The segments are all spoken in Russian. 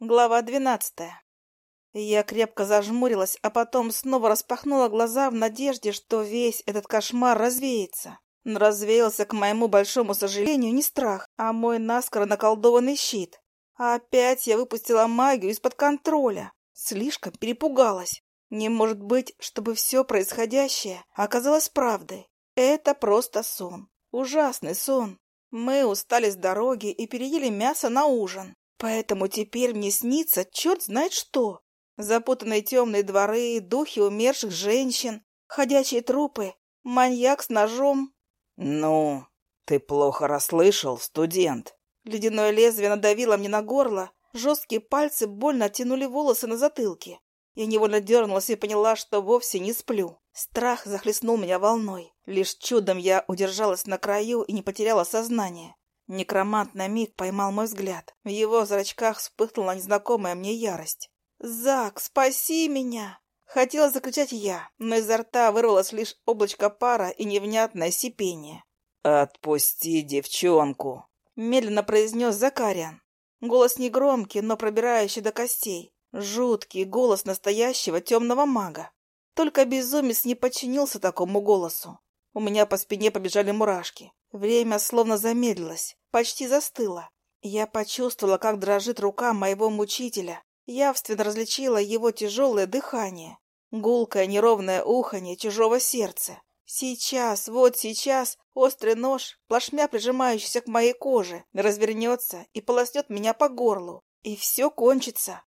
Глава двенадцатая. Я крепко зажмурилась, а потом снова распахнула глаза в надежде, что весь этот кошмар развеется. Но развеялся, к моему большому сожалению, не страх, а мой наскоро наколдованный щит. Опять я выпустила магию из-под контроля. Слишком перепугалась. Не может быть, чтобы все происходящее оказалось правдой. Это просто сон. Ужасный сон. Мы устали с дороги и переели мясо на ужин. Поэтому теперь мне снится черт знает что. Запутанные темные дворы, духи умерших женщин, ходячие трупы, маньяк с ножом. «Ну, ты плохо расслышал, студент?» Ледяное лезвие надавило мне на горло, жесткие пальцы больно оттянули волосы на затылке. Я невольно дернулась и поняла, что вовсе не сплю. Страх захлестнул меня волной. Лишь чудом я удержалась на краю и не потеряла сознание. Некромант на миг поймал мой взгляд. В его зрачках вспыхнула незнакомая мне ярость. «Зак, спаси меня!» Хотела закричать я, но изо рта вырвалось лишь облачко пара и невнятное сипение. «Отпусти девчонку!» — медленно произнес Закариан. Голос негромкий, но пробирающий до костей. Жуткий голос настоящего темного мага. Только безумец не подчинился такому голосу. У меня по спине побежали мурашки. Время словно замедлилось, почти застыло. Я почувствовала, как дрожит рука моего мучителя. Явственно различила его тяжелое дыхание, гулкое неровное уханье чужого сердца. Сейчас, вот сейчас, острый нож, плашмя прижимающийся к моей коже, развернется и полоснет меня по горлу. И все кончится.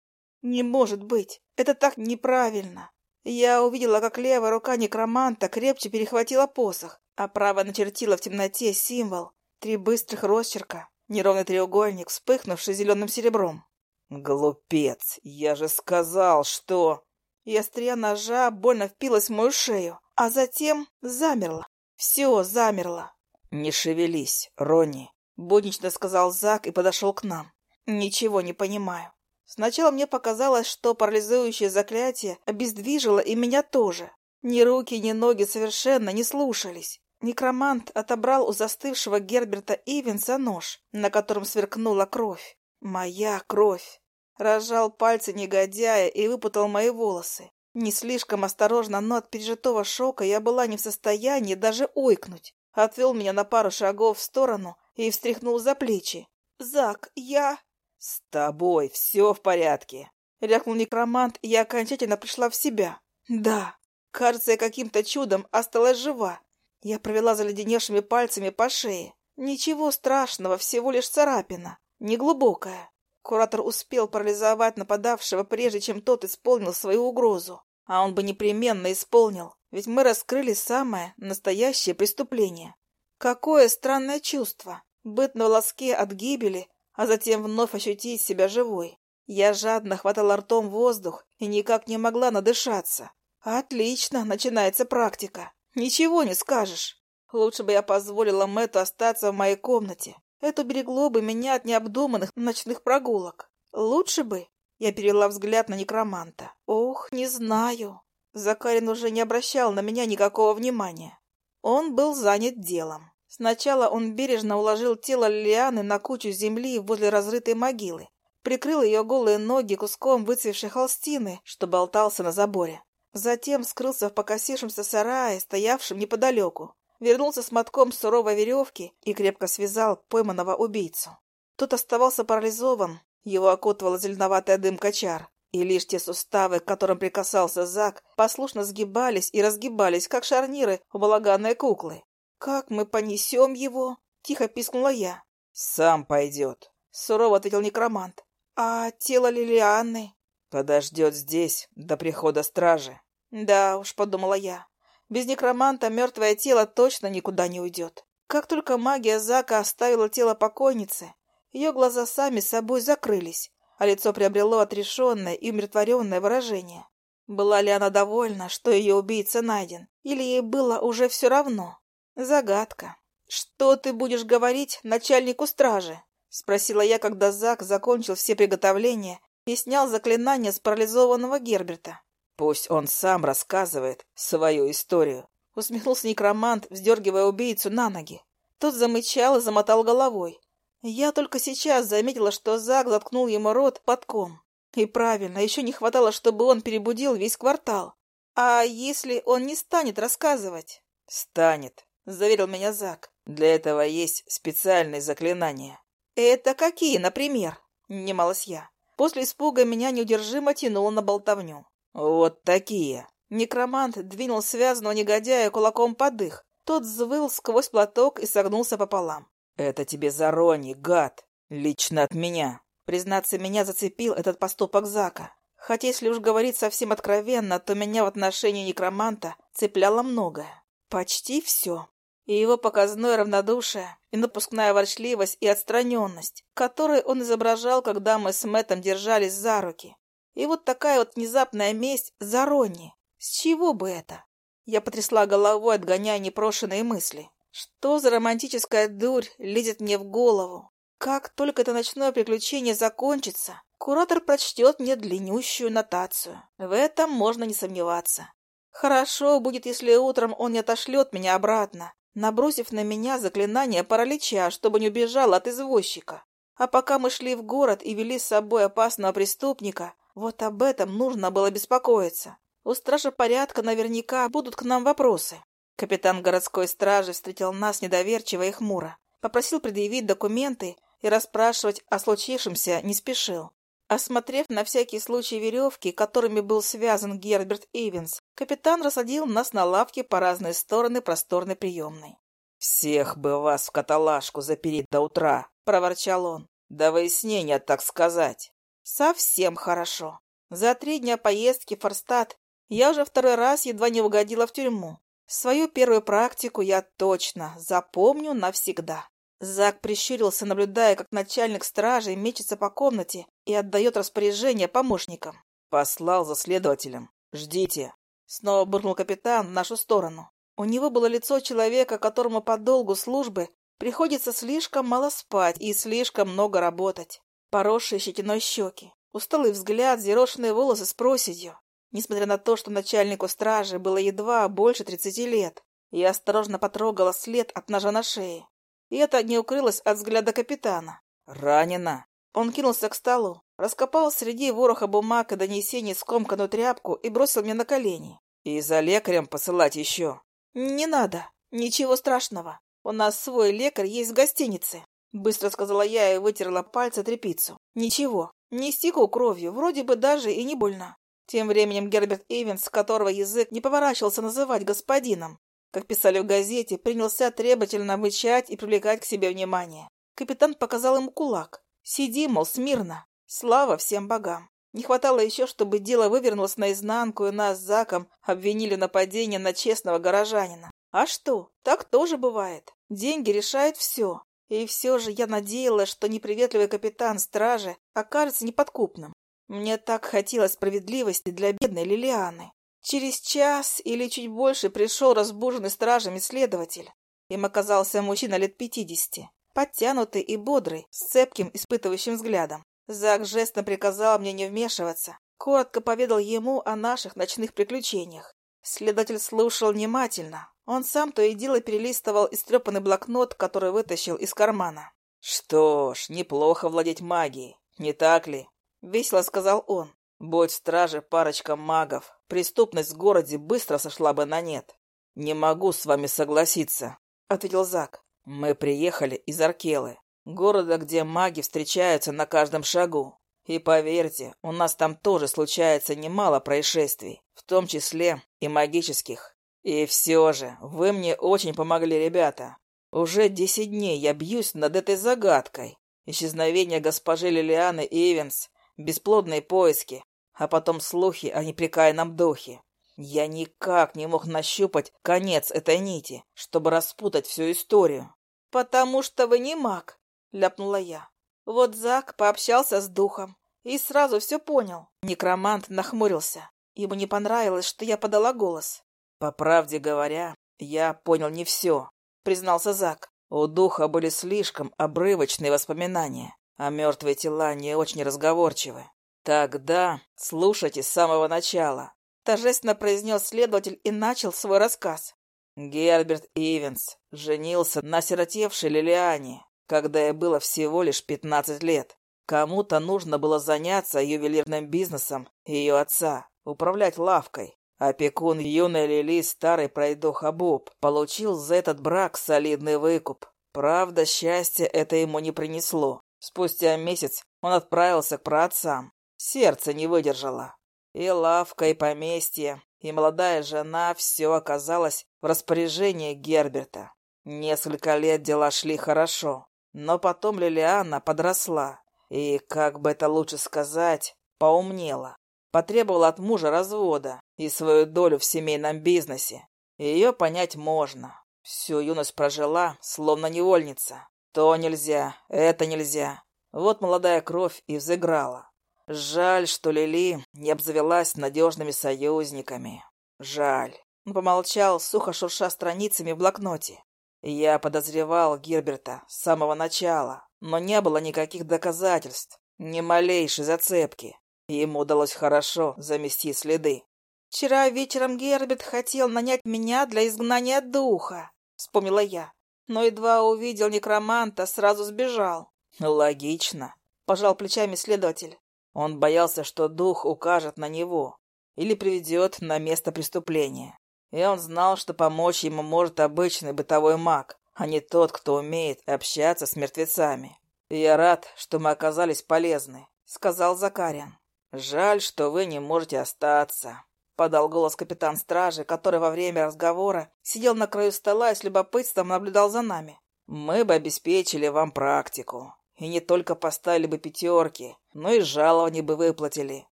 Не может быть. Это так неправильно. Я увидела, как левая рука некроманта крепче перехватила посох, а правая начертила в темноте символ. Три быстрых росчерка, неровный треугольник, вспыхнувший зеленым серебром. «Глупец! Я же сказал, что...» И острия ножа больно впилась в мою шею, а затем замерла. Все замерло. «Не шевелись, Ронни», — буднично сказал Зак и подошел к нам. «Ничего не понимаю. Сначала мне показалось, что парализующее заклятие обездвижило и меня тоже. Ни руки, ни ноги совершенно не слушались. Некромант отобрал у застывшего Герберта Ивенса нож, на котором сверкнула кровь. Моя кровь. Разжал пальцы негодяя и выпутал мои волосы. Не слишком осторожно, но от пережитого шока я была не в состоянии даже ойкнуть. Отвел меня на пару шагов в сторону и встряхнул за плечи. «Зак, я...» «С тобой все в порядке», — рявкнул некромант, и я окончательно пришла в себя. «Да, кажется, я каким-то чудом осталась жива. Я провела заледеневшими пальцами по шее. Ничего страшного, всего лишь царапина, неглубокая. Куратор успел парализовать нападавшего, прежде чем тот исполнил свою угрозу. А он бы непременно исполнил, ведь мы раскрыли самое настоящее преступление. Какое странное чувство! Быть на волоске от гибели а затем вновь ощутить себя живой. Я жадно хватала ртом воздух и никак не могла надышаться. Отлично, начинается практика. Ничего не скажешь. Лучше бы я позволила Мэтту остаться в моей комнате. Это берегло бы меня от необдуманных ночных прогулок. Лучше бы. Я перевела взгляд на некроманта. Ох, не знаю. Закарин уже не обращал на меня никакого внимания. Он был занят делом. Сначала он бережно уложил тело Лилианы на кучу земли возле разрытой могилы, прикрыл ее голые ноги куском выцвевшей холстины, что болтался на заборе. Затем скрылся в покосившемся сарае, стоявшем неподалеку, вернулся с мотком суровой веревки и крепко связал пойманного убийцу. Тот оставался парализован, его окутывала зеленоватая дымка чар, и лишь те суставы, к которым прикасался Зак, послушно сгибались и разгибались, как шарниры у балаганной куклы. «Как мы понесем его?» — тихо пискнула я. «Сам пойдет», — сурово ответил некромант. «А тело Лилианы?» «Подождет здесь, до прихода стражи». «Да уж», — подумала я. «Без некроманта мертвое тело точно никуда не уйдет». Как только магия Зака оставила тело покойницы, ее глаза сами собой закрылись, а лицо приобрело отрешенное и умиротворенное выражение. Была ли она довольна, что ее убийца найден, или ей было уже все равно? Загадка. «Что ты будешь говорить начальнику стражи?» — спросила я, когда Зак закончил все приготовления и снял заклинание с парализованного Герберта. «Пусть он сам рассказывает свою историю», — усмехнулся некромант, вздергивая убийцу на ноги. Тот замычал и замотал головой. Я только сейчас заметила, что Зак заткнул ему рот подком. И правильно, еще не хватало, чтобы он перебудил весь квартал. А если он не станет рассказывать? Станет, заверил меня Зак. Для этого есть специальные заклинания. Это какие, например? Немалась я. После испуга меня неудержимо тянуло на болтовню. Вот такие. Некромант двинул связанного негодяя кулаком под дых. Тот взвыл сквозь платок и согнулся пополам. «Это тебе за Рони, гад! Лично от меня!» Признаться, меня зацепил этот поступок Зака. Хотя, если уж говорить совсем откровенно, то меня в отношении некроманта цепляло многое. Почти все. И его показное равнодушие, и напускная ворчливость, и отстраненность, которые он изображал, когда мы с Мэттом держались за руки. И вот такая вот внезапная месть за Ронни. С чего бы это? Я потрясла головой, отгоняя непрошенные мысли. Что за романтическая дурь лезет мне в голову? Как только это ночное приключение закончится, куратор прочтет мне длиннющую нотацию. В этом можно не сомневаться. Хорошо будет, если утром он не отошлет меня обратно, набросив на меня заклинание паралича, чтобы не убежал от извозчика. А пока мы шли в город и вели с собой опасного преступника, вот об этом нужно было беспокоиться. У стража порядка наверняка будут к нам вопросы. Капитан городской стражи встретил нас недоверчиво и хмуро. Попросил предъявить документы и расспрашивать о случившемся не спешил. Осмотрев на всякий случай веревки, которыми был связан Герберт Ивенс, капитан рассадил нас на лавке по разные стороны просторной приемной. «Всех бы вас в каталажку запереть до утра!» — проворчал он. «До выяснения, так сказать!» «Совсем хорошо. За три дня поездки в Форстад я уже второй раз едва не угодила в тюрьму. Свою первую практику я точно запомню навсегда. Зак прищурился, наблюдая, как начальник стражи мечется по комнате и отдает распоряжение помощникам. «Послал за следователем. Ждите!» Снова буркнул капитан в нашу сторону. У него было лицо человека, которому по долгу службы приходится слишком мало спать и слишком много работать. Поросшие щетиной щеки, усталый взгляд, зерошенные волосы с проседью. Несмотря на то, что начальнику стражи было едва больше тридцати лет, я осторожно потрогала след от ножа на шее. И это не укрылось от взгляда капитана. «Ранена!» Он кинулся к столу, раскопал среди вороха бумаг и донесений скомканную тряпку и бросил мне на колени. «И за лекарем посылать еще?» «Не надо. Ничего страшного. У нас свой лекарь есть в гостинице», — быстро сказала я и вытерла пальцы тряпицу. «Ничего. Не стеку кровью, вроде бы даже и не больно». Тем временем Герберт Эвенс, которого язык не поворачивался называть господином, как писали в газете, принялся требовательно мычать и привлекать к себе внимание. Капитан показал ему кулак. «Сиди, мол, смирно. Слава всем богам!» Не хватало еще, чтобы дело вывернулось наизнанку, и нас с Заком обвинили в нападении на честного горожанина. А что, так тоже бывает. Деньги решают все. И все же я надеялась, что неприветливый капитан стражи окажется неподкупным. Мне так хотелось справедливости для бедной Лилианы. Через час или чуть больше пришел разбуженный стражами следователь. Им оказался мужчина лет пятидесяти, подтянутый и бодрый, с цепким, испытывающим взглядом. Зак жестом приказал мне не вмешиваться, коротко поведал ему о наших ночных приключениях. Следователь слушал внимательно. Он сам то и дело перелистывал истрепанный блокнот, который вытащил из кармана. «Что ж, неплохо владеть магией, не так ли?» — весело сказал он. Будь в страже парочка магов, преступность в городе быстро сошла бы на нет. Не могу с вами согласиться, — ответил Зак. Мы приехали из Аркелы, города, где маги встречаются на каждом шагу. И поверьте, у нас там тоже случается немало происшествий, в том числе и магических. И все же, вы мне очень помогли, ребята. Уже десять дней я бьюсь над этой загадкой. Исчезновение госпожи Лилианы Эвенс бесплодные поиски, а потом слухи о непрекаянном духе. Я никак не мог нащупать конец этой нити, чтобы распутать всю историю. «Потому что вы не маг», — ляпнула я. Вот Зак пообщался с духом и сразу все понял. Некромант нахмурился. Ему не понравилось, что я подала голос. «По правде говоря, я понял не все», — признался Зак. У духа были слишком обрывочные воспоминания а мертвые тела не очень разговорчивы. Тогда слушайте с самого начала. Торжественно произнес следователь и начал свой рассказ. Герберт Ивенс женился на сиротевшей Лилиане. когда ей было всего лишь пятнадцать лет. Кому-то нужно было заняться ювелирным бизнесом ее отца, управлять лавкой. Опекун юной Лили, старый пройдоха Боб, получил за этот брак солидный выкуп. Правда, счастье это ему не принесло. Спустя месяц он отправился к праотцам. Сердце не выдержало. И лавка, и поместье, и молодая жена — все оказалось в распоряжении Герберта. Несколько лет дела шли хорошо, но потом Лилиана подросла и, как бы это лучше сказать, поумнела. Потребовала от мужа развода и свою долю в семейном бизнесе. Ее понять можно. Всю юность прожила, словно невольница. То нельзя, это нельзя. Вот молодая кровь и взыграла. Жаль, что Лили не обзавелась надежными союзниками. Жаль. Он помолчал, сухо шурша страницами в блокноте. Я подозревал Герберта с самого начала, но не было никаких доказательств, ни малейшей зацепки. Ему удалось хорошо замести следы. «Вчера вечером Герберт хотел нанять меня для изгнания духа», — вспомнила я. Но едва увидел некроманта, сразу сбежал. «Логично», — пожал плечами следователь. Он боялся, что дух укажет на него или приведет на место преступления. И он знал, что помочь ему может обычный бытовой маг, а не тот, кто умеет общаться с мертвецами. Я рад, что мы оказались полезны, — сказал Закариан. Жаль, что вы не можете остаться, — подал голос капитан стражи, который во время разговора сидел на краю стола и с любопытством наблюдал за нами. Мы бы обеспечили вам практику. И не только поставили бы пятерки, но и жалование бы выплатили.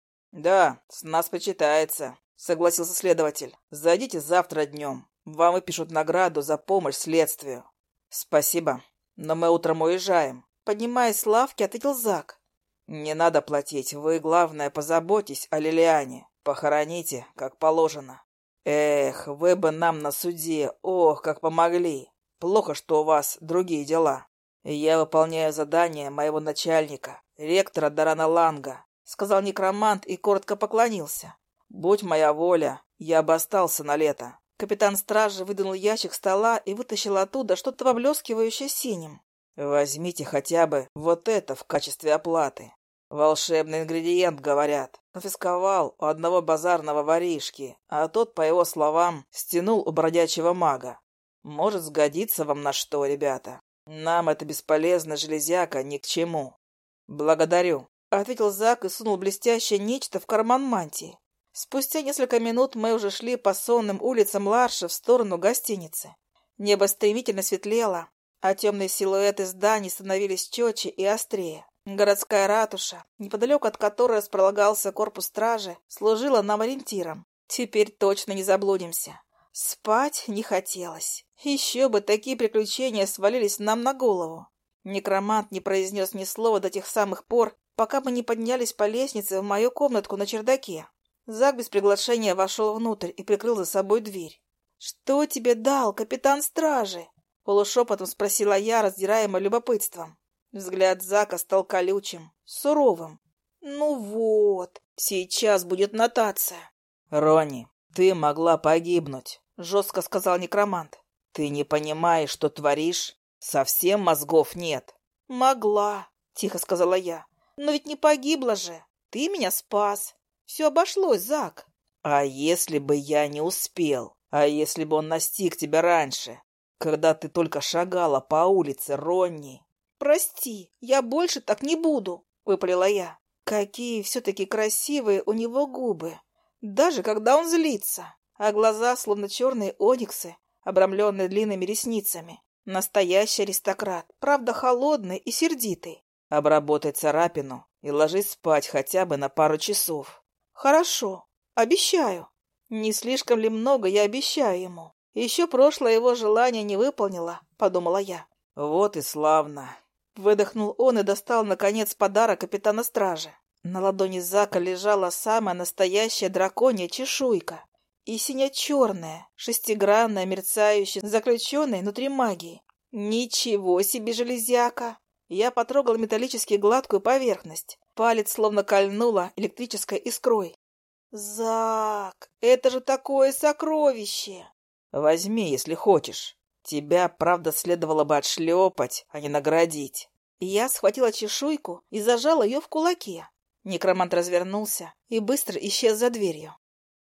Да, с нас почитается, согласился следователь. Зайдите завтра днем. Вам выпишут награду за помощь следствию. Спасибо, но мы утром уезжаем. Поднимаясь с лавки, ответил Зак. Не надо платить, вы, главное, позаботьтесь о Лилиане. Похороните, как положено. Эх, вы бы нам на суде, ох, как помогли. Плохо, что у вас другие дела. Я выполняю задание моего начальника, ректора Дарана Ланга, сказал некромант и коротко поклонился. Будь моя воля, я бы остался на лето. Капитан стражи выдвинул ящик стола и вытащил оттуда что-то поблескивающее синим. Возьмите хотя бы вот это в качестве оплаты. Волшебный ингредиент, говорят. Конфисковал у одного базарного воришки, а тот, по его словам, стянул у бродячего мага. Может сгодиться вам на что, ребята. Нам это бесполезно, железяка, ни к чему. Благодарю, — ответил Зак и сунул блестящее нечто в карман мантии. Спустя несколько минут мы уже шли по сонным улицам Ларша в сторону гостиницы. Небо стремительно светлело, а темные силуэты зданий становились четче и острее. Городская ратуша, неподалеку от которой располагался корпус стражи, служила нам ориентиром. Теперь точно не заблудимся. Спать не хотелось. Еще бы такие приключения свалились нам на голову. Некромант не произнес ни слова до тех самых пор, пока мы не поднялись по лестнице в мою комнатку на чердаке. Зак без приглашения вошел внутрь и прикрыл за собой дверь. «Что тебе дал капитан стражи?» Полушепотом спросила я, раздираема любопытством. Взгляд Зака стал колючим, суровым. «Ну вот, сейчас будет нотация». «Ронни, ты могла погибнуть», — жестко сказал некромант. «Ты не понимаешь, что творишь? Совсем мозгов нет». «Могла», — тихо сказала я. «Но ведь не погибла же. Ты меня спас. Все обошлось, Зак. А если бы я не успел? А если бы он настиг тебя раньше? Когда ты только шагала по улице, Ронни? Прости, я больше так не буду, выпалила я. Какие все-таки красивые у него губы. Даже когда он злится. А глаза, словно черные ониксы, обрамленные длинными ресницами. Настоящий аристократ, правда холодный и сердитый. Обработай царапину и ложись спать хотя бы на пару часов. Хорошо, обещаю. Не слишком ли много я обещаю ему? Еще прошлое его желание не выполнила, подумала я. Вот и славно. Выдохнул он и достал, наконец, подарок капитана стражи. На ладони Зака лежала самая настоящая драконья чешуйка. И синя-черная, шестигранная, мерцающая, заключенная внутри магии. Ничего себе железяка! Я потрогал металлически гладкую поверхность. Палец словно кольнуло электрической искрой. «Зак, это же такое сокровище!» «Возьми, если хочешь». Тебя, правда, следовало бы отшлепать, а не наградить. Я схватила чешуйку и зажала ее в кулаке. Некромант развернулся и быстро исчез за дверью.